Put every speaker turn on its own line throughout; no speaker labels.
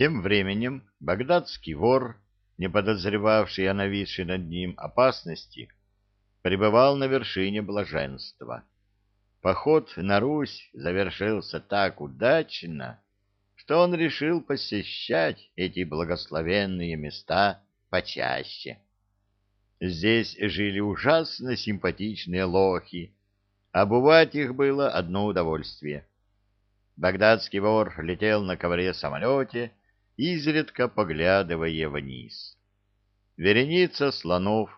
Тем временем багдадский вор, не подозревавший о нависшей над ним опасности, пребывал на вершине блаженства. Поход на Русь завершился так удачно, что он решил посещать эти благословенные места почаще. Здесь жили ужасно симпатичные лохи, обувать их было одно удовольствие. Багдадский вор летел на ковре-самолете, изредка поглядывая вниз. Вереница слонов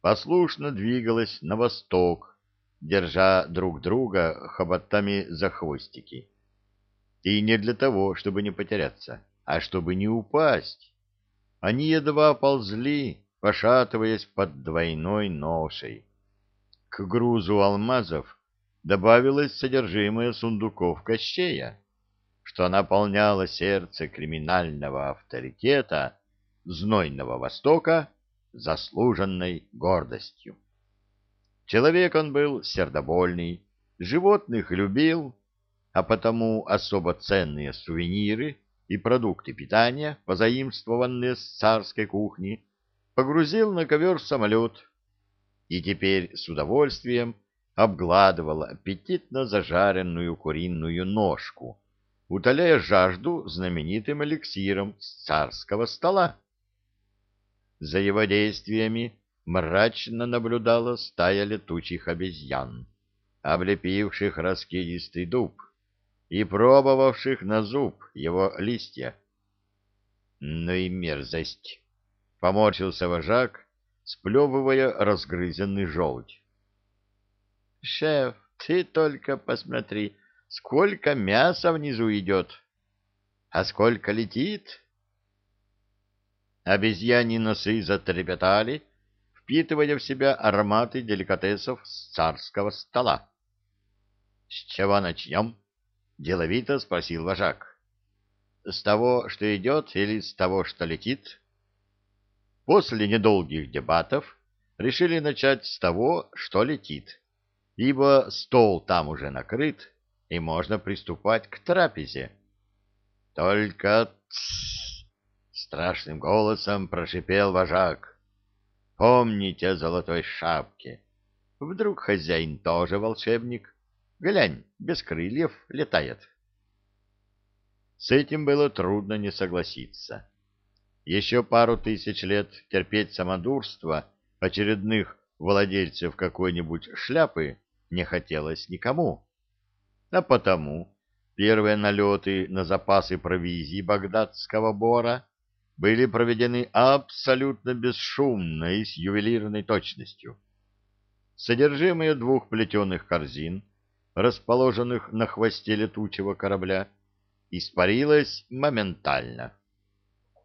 послушно двигалась на восток, держа друг друга хоботами за хвостики. И не для того, чтобы не потеряться, а чтобы не упасть. Они едва ползли, пошатываясь под двойной ношей. К грузу алмазов добавилось содержимое сундуков Кощея, что наполняло сердце криминального авторитета знойного Востока заслуженной гордостью. Человек он был сердобольный, животных любил, а потому особо ценные сувениры и продукты питания, позаимствованные с царской кухни, погрузил на ковер самолет и теперь с удовольствием обгладывал аппетитно зажаренную куриную ножку, утоляя жажду знаменитым эликсиром с царского стола. За его действиями мрачно наблюдала стая летучих обезьян, облепивших раскидистый дуб и пробовавших на зуб его листья. Ну и мерзость! — поморщился вожак, сплевывая разгрызенный желудь. — Шеф, ты только посмотри, сколько мяса внизу идет, а сколько летит. Обезьяни носы затрепетали, впитывая в себя ароматы деликатесов с царского стола. — С чего начнем? — деловито спросил вожак. — С того, что идет, или с того, что летит? — После недолгих дебатов решили начать с того, что летит, ибо стол там уже накрыт, и можно приступать к трапезе. Только тссс! страшным голосом прошипел вожак. Помните о золотой шапке. Вдруг хозяин тоже волшебник? Глянь, без крыльев летает. С этим было трудно не согласиться. Еще пару тысяч лет терпеть самодурство очередных владельцев какой-нибудь шляпы не хотелось никому. А потому первые налеты на запасы провизии багдадского бора были проведены абсолютно бесшумно и с ювелирной точностью. Содержимое двух плетеных корзин, расположенных на хвосте летучего корабля, испарилось моментально.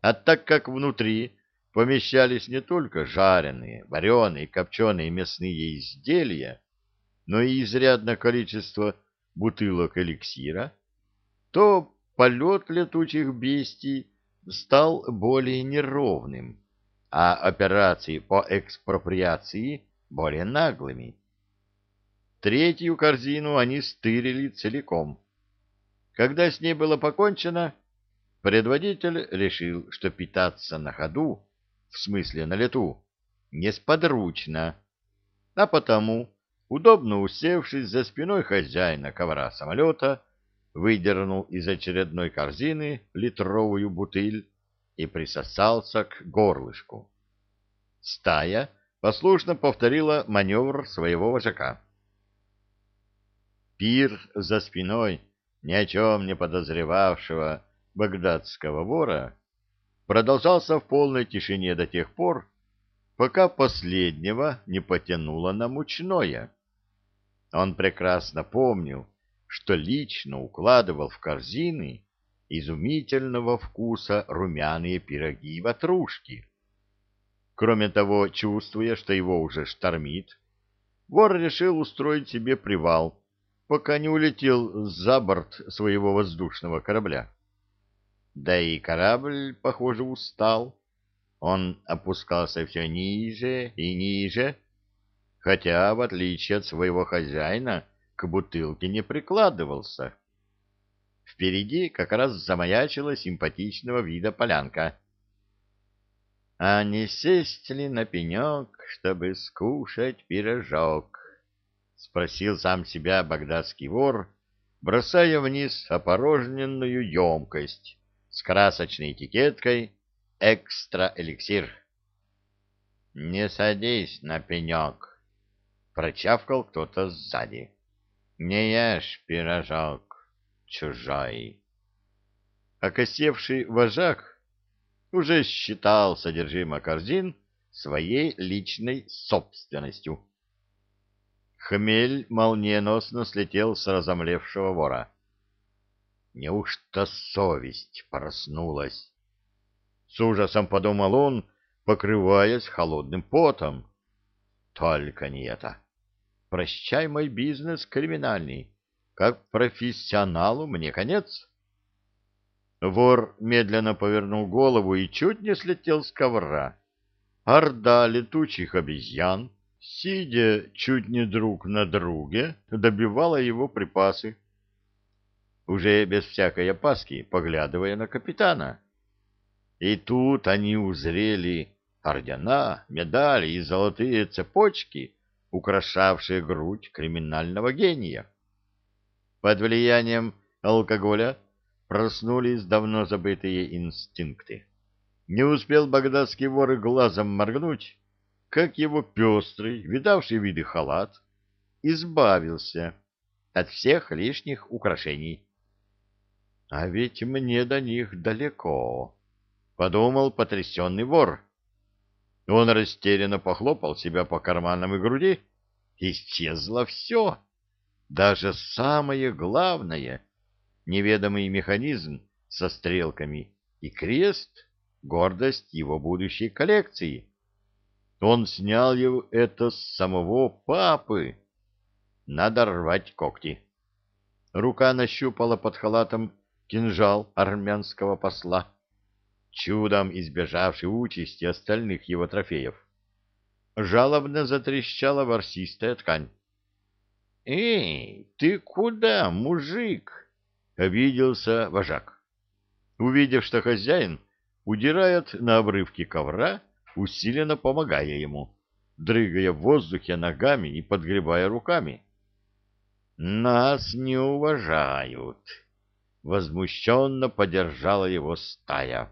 А так как внутри помещались не только жареные, вареные, копченые мясные изделия, но и изрядное количество бутылок эликсира, то полет летучих бестий стал более неровным, а операции по экспроприации более наглыми. Третью корзину они стырили целиком. Когда с ней было покончено, Предводитель решил, что питаться на ходу, в смысле на лету, несподручно, а потому, удобно усевшись за спиной хозяина ковра самолета, выдернул из очередной корзины литровую бутыль и присосался к горлышку. Стая послушно повторила маневр своего вожака. Пир за спиной, ни о чем не подозревавшего, багдадского вора продолжался в полной тишине до тех пор, пока последнего не потянуло на мучное. Он прекрасно помнил, что лично укладывал в корзины изумительного вкуса румяные пироги и ватрушки. Кроме того, чувствуя, что его уже штормит, вор решил устроить себе привал, пока не улетел за борт своего воздушного корабля. Да и корабль, похоже, устал. Он опускался все ниже и ниже, хотя, в отличие от своего хозяина, к бутылке не прикладывался. Впереди как раз замаячила симпатичного вида полянка. А не сесть ли на пенек, чтобы скушать пирожок? — спросил сам себя багдадский вор, бросая вниз опорожненную емкость с красочной этикеткой «Экстра-эликсир». «Не садись на пенек», — прочавкал кто-то сзади. «Не ешь пирожок чужой». Окосевший вожак уже считал содержимое корзин своей личной собственностью. Хмель молниеносно слетел с разомлевшего вора. Неужто совесть проснулась? С ужасом подумал он, покрываясь холодным потом. Только не это. Прощай мой бизнес криминальный. Как профессионалу мне конец. Вор медленно повернул голову и чуть не слетел с ковра. Орда летучих обезьян, сидя чуть не друг на друге, добивала его припасы. Уже без всякой опаски, поглядывая на капитана. И тут они узрели ордена, медали и золотые цепочки, украшавшие грудь криминального гения. Под влиянием алкоголя проснулись давно забытые инстинкты. Не успел багдадский вор и глазом моргнуть, как его пестрый, видавший виды халат, избавился от всех лишних украшений. А ведь мне до них далеко, — подумал потрясенный вор. Он растерянно похлопал себя по карманам и груди. Исчезло все, даже самое главное — неведомый механизм со стрелками и крест — гордость его будущей коллекции. Он снял его это с самого папы. Надо рвать когти. Рука нащупала под халатом кинжал армянского посла, чудом избежавший участи остальных его трофеев. Жалобно затрещала ворсистая ткань. — Эй, ты куда, мужик? — обиделся вожак. Увидев, что хозяин удирает на обрывки ковра, усиленно помогая ему, дрыгая в воздухе ногами и подгребая руками. «Нас не уважают!» — возмущенно поддержала его стая.